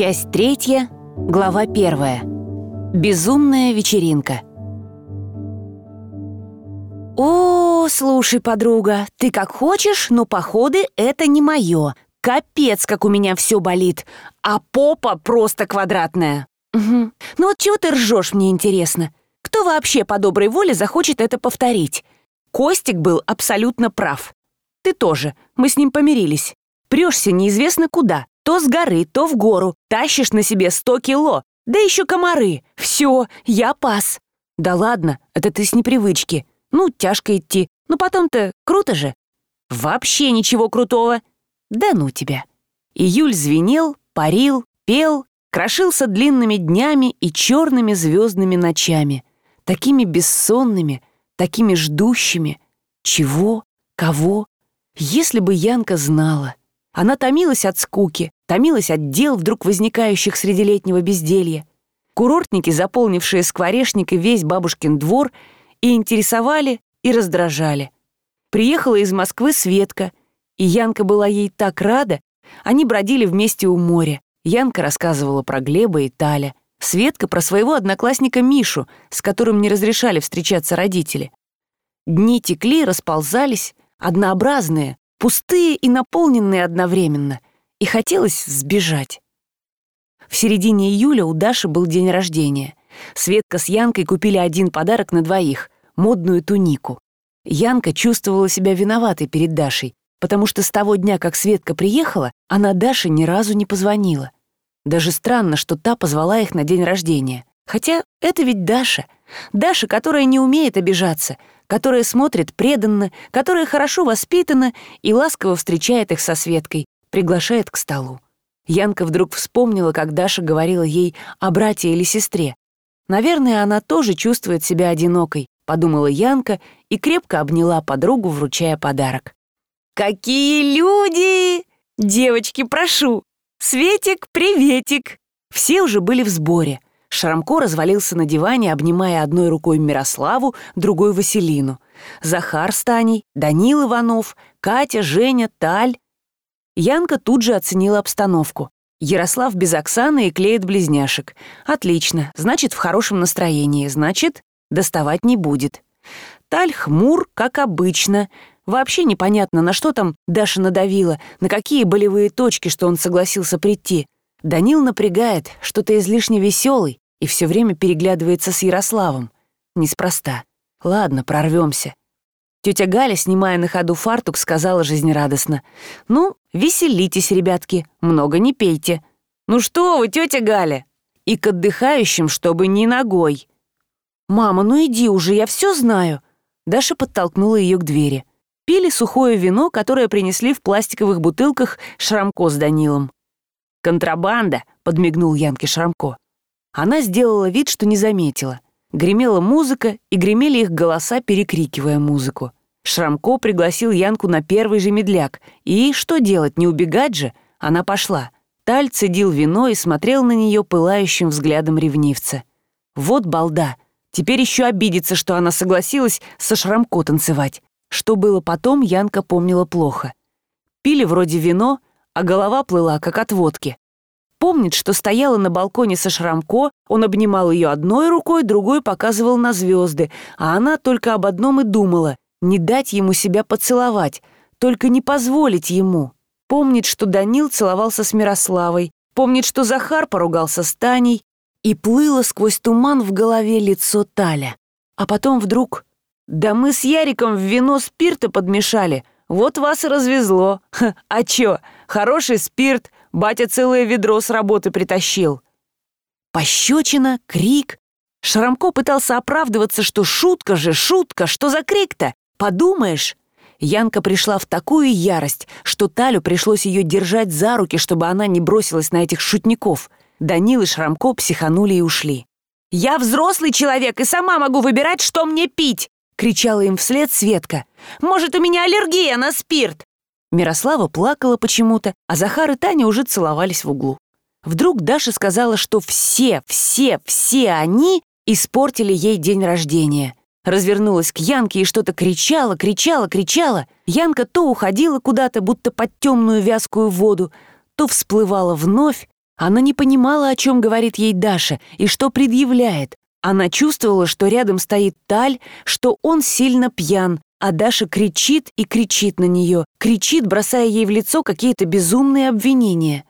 Часть третья, глава первая. Безумная вечеринка. «О, слушай, подруга, ты как хочешь, но походы — это не мое. Капец, как у меня все болит, а попа просто квадратная». «Угу. Ну вот чего ты ржешь, мне интересно. Кто вообще по доброй воле захочет это повторить? Костик был абсолютно прав. Ты тоже, мы с ним помирились. Прешься неизвестно куда, то с горы, то в гору, тащишь на себе сто кило, да еще комары. Все, я пас. Да ладно, это ты с непривычки. Ну, тяжко идти, но потом-то круто же. Вообще ничего крутого. Да ну тебя. Июль звенел, парил, пел, крошился длинными днями и черными звездными ночами, такими бессонными, такими ждущими. Чего? Кого? Если бы Янка знала. Она томилась от скуки, томилась от дел, вдруг возникающих среди летнего безделья. Курортники, заполнившие скворечник и весь бабушкин двор, и интересовали, и раздражали. Приехала из Москвы Светка, и Янка была ей так рада. Они бродили вместе у моря. Янка рассказывала про Глеба и Таля. Светка про своего одноклассника Мишу, с которым не разрешали встречаться родители. Дни текли, расползались, однообразные, пустые и наполненные одновременно, и хотелось сбежать. В середине июля у Даши был день рождения. Светка с Янкой купили один подарок на двоих — модную тунику. Янка чувствовала себя виноватой перед Дашей, потому что с того дня, как Светка приехала, она Даше ни разу не позвонила. Даже странно, что та позвала их на день рождения. Хотя это ведь Даша. Даша, которая не умеет обижаться, которая смотрит преданно, которая хорошо воспитана и ласково встречает их со Светкой, приглашает к столу. Янка вдруг вспомнила, как Даша говорила ей о брате или сестре. «Наверное, она тоже чувствует себя одинокой», — подумала Янка и крепко обняла подругу, вручая подарок. «Какие люди! Девочки, прошу! Светик, приветик!» Все уже были в сборе — Шрамко развалился на диване, обнимая одной рукой Мирославу, другой — Василину. Захар с Таней, Данил Иванов, Катя, Женя, Таль. Янка тут же оценила обстановку. Ярослав без Оксаны и клеит близняшек. Отлично, значит, в хорошем настроении, значит, доставать не будет. Таль хмур, как обычно. Вообще непонятно, на что там Даша надавила, на какие болевые точки, что он согласился прийти. Данил напрягает, что-то излишне веселый и все время переглядывается с Ярославом. Неспроста. Ладно, прорвемся. Тетя Галя, снимая на ходу фартук, сказала жизнерадостно. «Ну, веселитесь, ребятки, много не пейте». «Ну что вы, тетя Галя?» «И к отдыхающим, чтобы не ногой». «Мама, ну иди уже, я все знаю». Даша подтолкнула ее к двери. Пили сухое вино, которое принесли в пластиковых бутылках Шрамко с Данилом. «Контрабанда!» — подмигнул Янке Шрамко. Она сделала вид, что не заметила. Гремела музыка, и гремели их голоса, перекрикивая музыку. Шрамко пригласил Янку на первый же медляк, и, что делать, не убегать же, она пошла. Таль цедил вино и смотрел на нее пылающим взглядом ревнивца. Вот балда, теперь еще обидится, что она согласилась со Шрамко танцевать. Что было потом, Янка помнила плохо. Пили вроде вино, а голова плыла, как от водки. Помнит, что стояла на балконе со Шрамко, он обнимал ее одной рукой, другой показывал на звезды, а она только об одном и думала — не дать ему себя поцеловать, только не позволить ему. Помнит, что Данил целовался с Мирославой, помнит, что Захар поругался с Таней, и плыло сквозь туман в голове лицо Таля. А потом вдруг... «Да мы с Яриком в вино спирта подмешали, вот вас и развезло. Ха, а чё, хороший спирт, Батя целое ведро с работы притащил. Пощечина, крик. Шрамко пытался оправдываться, что шутка же, шутка, что за крик-то? Подумаешь. Янка пришла в такую ярость, что Талю пришлось ее держать за руки, чтобы она не бросилась на этих шутников. Данил и Шрамко психанули и ушли. «Я взрослый человек и сама могу выбирать, что мне пить!» — кричала им вслед Светка. «Может, у меня аллергия на спирт?» Мирослава плакала почему-то, а Захар и Таня уже целовались в углу. Вдруг Даша сказала, что все, все, все они испортили ей день рождения. Развернулась к Янке и что-то кричала, кричала, кричала. Янка то уходила куда-то, будто под темную вязкую воду, то всплывала вновь, Она не понимала, о чем говорит ей Даша и что предъявляет. Она чувствовала, что рядом стоит Таль, что он сильно пьян, а Даша кричит и кричит на нее, кричит, бросая ей в лицо какие-то безумные обвинения.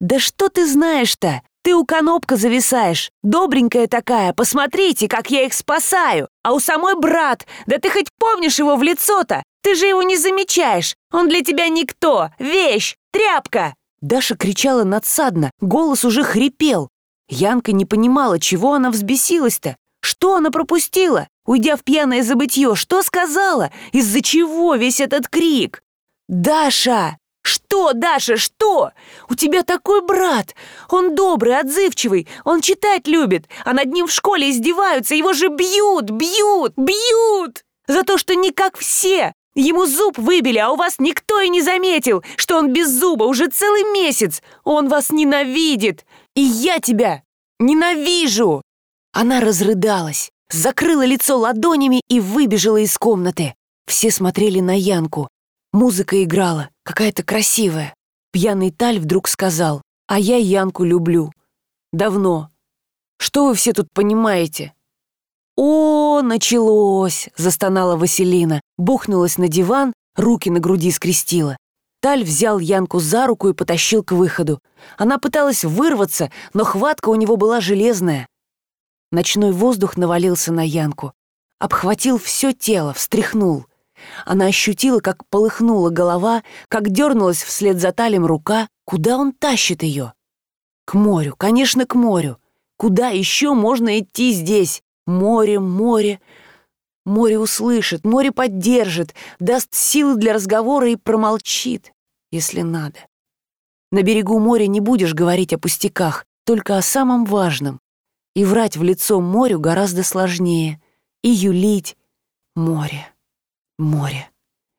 «Да что ты знаешь-то? Ты у конопка зависаешь, добренькая такая, посмотрите, как я их спасаю. А у самой брат, да ты хоть помнишь его в лицо-то? Ты же его не замечаешь. Он для тебя никто, вещь, тряпка. Даша кричала надсадно, голос уже хрипел. Янка не понимала, чего она взбесилась-то. Что она пропустила? Уйдя в пьяное забытье, что сказала? Из-за чего весь этот крик? «Даша!» «Что, Даша, что? У тебя такой брат! Он добрый, отзывчивый, он читать любит, а над ним в школе издеваются, его же бьют, бьют, бьют! За то, что не как все! Ему зуб выбили, а у вас никто и не заметил, что он без зуба уже целый месяц! Он вас ненавидит! И я тебя ненавижу!» Она разрыдалась, закрыла лицо ладонями и выбежала из комнаты. Все смотрели на Янку. Музыка играла, какая-то красивая. Пьяный Таль вдруг сказал, а я Янку люблю. Давно. Что вы все тут понимаете? «О, началось!» — застонала Василина, бухнулась на диван, руки на груди скрестила. Таль взял Янку за руку и потащил к выходу. Она пыталась вырваться, но хватка у него была железная. Ночной воздух навалился на Янку. Обхватил все тело, встряхнул. Она ощутила, как полыхнула голова, как дернулась вслед за талем рука. Куда он тащит ее? К морю, конечно, к морю. Куда еще можно идти здесь? Море, море. Море услышит, море поддержит, даст силы для разговора и промолчит, если надо. На берегу моря не будешь говорить о пустяках, только о самом важном. И врать в лицо морю гораздо сложнее. И юлить море море.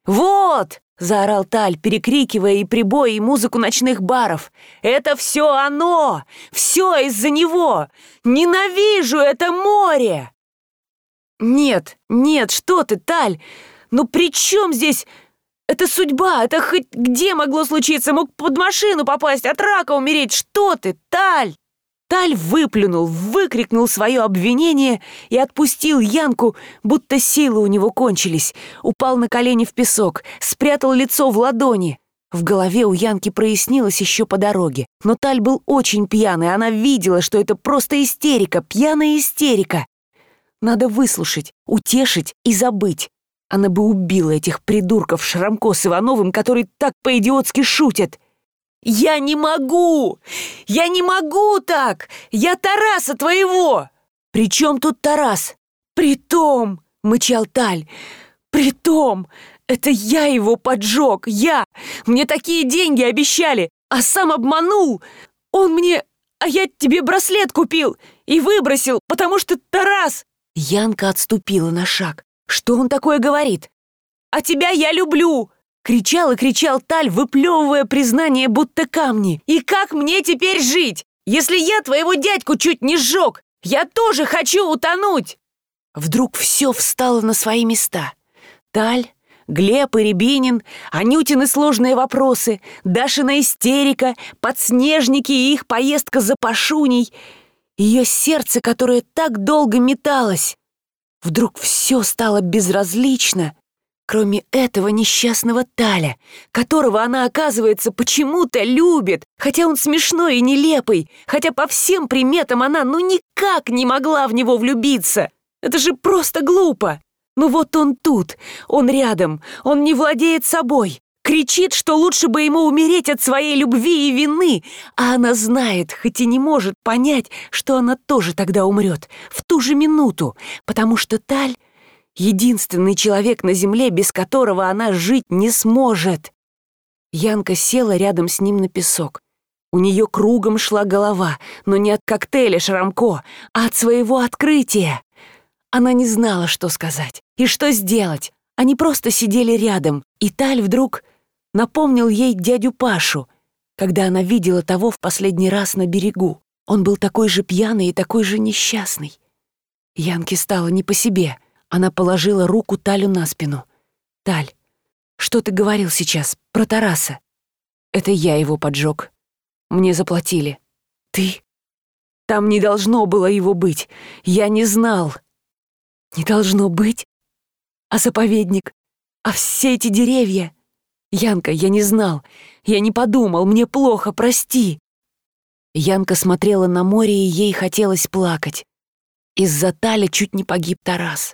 «Вот!» — заорал Таль, перекрикивая и прибои, и музыку ночных баров. «Это все оно! Все из-за него! Ненавижу это море!» «Нет, нет, что ты, Таль! Ну при чем здесь... Это судьба, это хоть где могло случиться? Мог под машину попасть, от рака умереть. Что ты, Таль?» Таль выплюнул, выкрикнул свое обвинение и отпустил Янку, будто силы у него кончились. Упал на колени в песок, спрятал лицо в ладони. В голове у Янки прояснилось еще по дороге. Но Таль был очень пьяный, она видела, что это просто истерика, пьяная истерика. Надо выслушать, утешить и забыть. Она бы убила этих придурков Шрамко с Ивановым, которые так по-идиотски шутят. «Я не могу! Я не могу так! Я Тараса твоего!» «При чем тут Тарас?» «Притом!» — мычал Таль. «Притом! Это я его поджег! Я! Мне такие деньги обещали, а сам обманул! Он мне... А я тебе браслет купил и выбросил, потому что Тарас...» Янка отступила на шаг. «Что он такое говорит?» «А тебя я люблю!» Кричал и кричал Таль, выплевывая признание, будто камни. «И как мне теперь жить, если я твоего дядьку чуть не сжег? Я тоже хочу утонуть!» Вдруг все встало на свои места. Таль, Глеб и Рябинин, Анютины сложные вопросы, Дашина истерика, подснежники и их поездка за Пашуней, ее сердце, которое так долго металось. Вдруг все стало безразлично — Кроме этого несчастного Таля, которого она, оказывается, почему-то любит, хотя он смешной и нелепый, хотя по всем приметам она ну никак не могла в него влюбиться. Это же просто глупо. Ну вот он тут, он рядом, он не владеет собой, кричит, что лучше бы ему умереть от своей любви и вины, а она знает, хоть и не может понять, что она тоже тогда умрет, в ту же минуту, потому что Таль Единственный человек на земле, без которого она жить не сможет. Янка села рядом с ним на песок. У нее кругом шла голова, но не от коктейля Шрамко, а от своего открытия. Она не знала, что сказать и что сделать. Они просто сидели рядом, и Таль вдруг напомнил ей дядю Пашу, когда она видела того в последний раз на берегу. Он был такой же пьяный и такой же несчастный. Янке стало не по себе — она положила руку Талю на спину. «Таль, что ты говорил сейчас про Тараса?» «Это я его поджег. Мне заплатили. Ты? Там не должно было его быть. Я не знал. Не должно быть? А заповедник? А все эти деревья? Янка, я не знал. Я не подумал. Мне плохо, прости. Янка смотрела на море, и ей хотелось плакать. Из-за Таля чуть не погиб Тарас.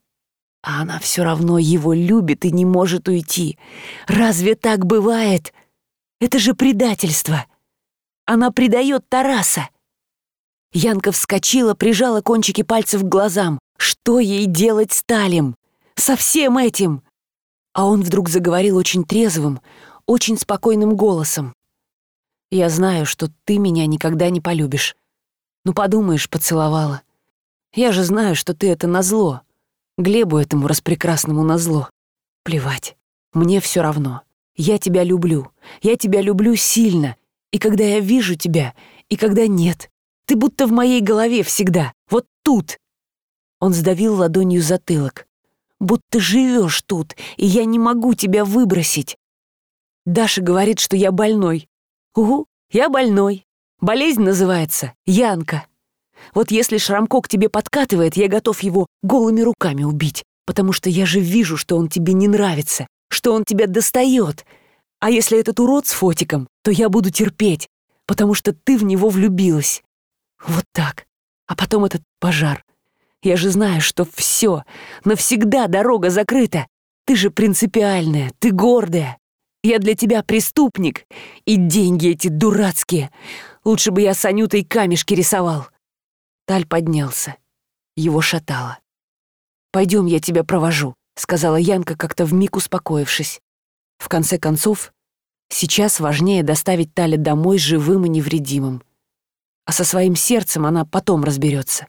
А она все равно его любит и не может уйти. Разве так бывает? Это же предательство. Она предает Тараса. Янка вскочила, прижала кончики пальцев к глазам. Что ей делать с Талем? Со всем этим? А он вдруг заговорил очень трезвым, очень спокойным голосом. «Я знаю, что ты меня никогда не полюбишь. Ну, подумаешь, поцеловала. Я же знаю, что ты это назло. Глебу этому распрекрасному назло. Плевать. Мне все равно. Я тебя люблю. Я тебя люблю сильно. И когда я вижу тебя, и когда нет. Ты будто в моей голове всегда. Вот тут. Он сдавил ладонью затылок. Будто живешь тут, и я не могу тебя выбросить. Даша говорит, что я больной. Угу, я больной. Болезнь называется Янка. Вот если Шрамко к тебе подкатывает, я готов его голыми руками убить, потому что я же вижу, что он тебе не нравится, что он тебя достает. А если этот урод с фотиком, то я буду терпеть, потому что ты в него влюбилась. Вот так. А потом этот пожар. Я же знаю, что все, навсегда дорога закрыта. Ты же принципиальная, ты гордая. Я для тебя преступник. И деньги эти дурацкие. Лучше бы я с Анютой камешки рисовал. Таль поднялся. Его шатало. «Пойдем, я тебя провожу», — сказала Янка, как-то вмиг успокоившись. В конце концов, сейчас важнее доставить Таля домой живым и невредимым. А со своим сердцем она потом разберется.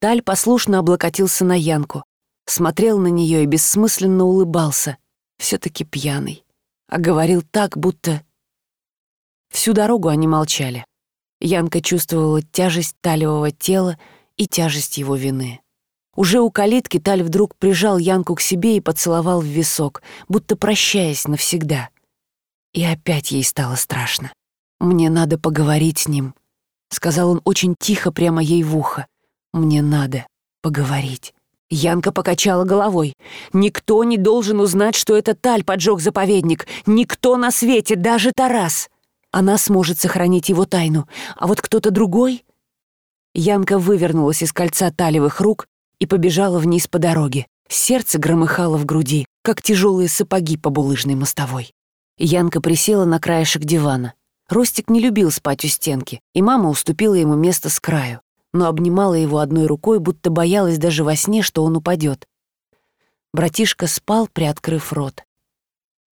Таль послушно облокотился на Янку, смотрел на нее и бессмысленно улыбался, все таки пьяный, а говорил так, будто... Всю дорогу они молчали. Янка чувствовала тяжесть талевого тела и тяжесть его вины. Уже у калитки Таль вдруг прижал Янку к себе и поцеловал в висок, будто прощаясь навсегда. И опять ей стало страшно. «Мне надо поговорить с ним», — сказал он очень тихо прямо ей в ухо. «Мне надо поговорить». Янка покачала головой. «Никто не должен узнать, что это Таль поджег заповедник. Никто на свете, даже Тарас. Она сможет сохранить его тайну, а вот кто-то другой...» Янка вывернулась из кольца талевых рук и побежала вниз по дороге. Сердце громыхало в груди, как тяжелые сапоги по булыжной мостовой. Янка присела на краешек дивана. Ростик не любил спать у стенки, и мама уступила ему место с краю, но обнимала его одной рукой, будто боялась даже во сне, что он упадет. Братишка спал, приоткрыв рот.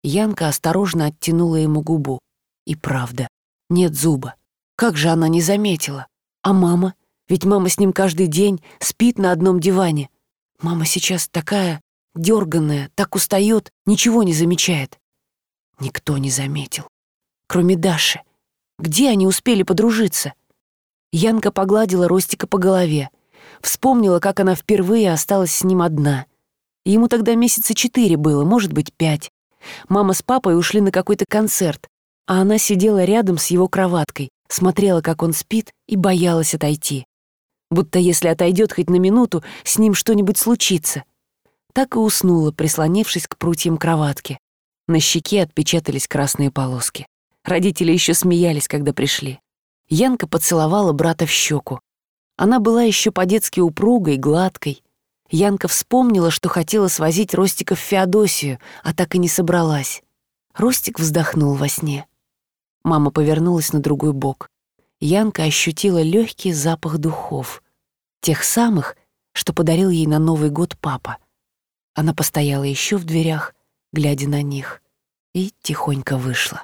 Янка осторожно оттянула ему губу. И правда, нет зуба. Как же она не заметила? А мама? Ведь мама с ним каждый день спит на одном диване. Мама сейчас такая дерганная, так устает, ничего не замечает. Никто не заметил. Кроме Даши. Где они успели подружиться? Янка погладила Ростика по голове. Вспомнила, как она впервые осталась с ним одна. Ему тогда месяца четыре было, может быть, пять. Мама с папой ушли на какой-то концерт, а она сидела рядом с его кроваткой, смотрела, как он спит, и боялась отойти. Будто если отойдет хоть на минуту, с ним что-нибудь случится. Так и уснула, прислонившись к прутьям кроватки. На щеке отпечатались красные полоски. Родители еще смеялись, когда пришли. Янка поцеловала брата в щеку. Она была еще по-детски упругой, гладкой. Янка вспомнила, что хотела свозить Ростика в Феодосию, а так и не собралась. Ростик вздохнул во сне. Мама повернулась на другой бок. Янка ощутила легкий запах духов. Тех самых, что подарил ей на Новый год папа. Она постояла еще в дверях, глядя на них, и тихонько вышла.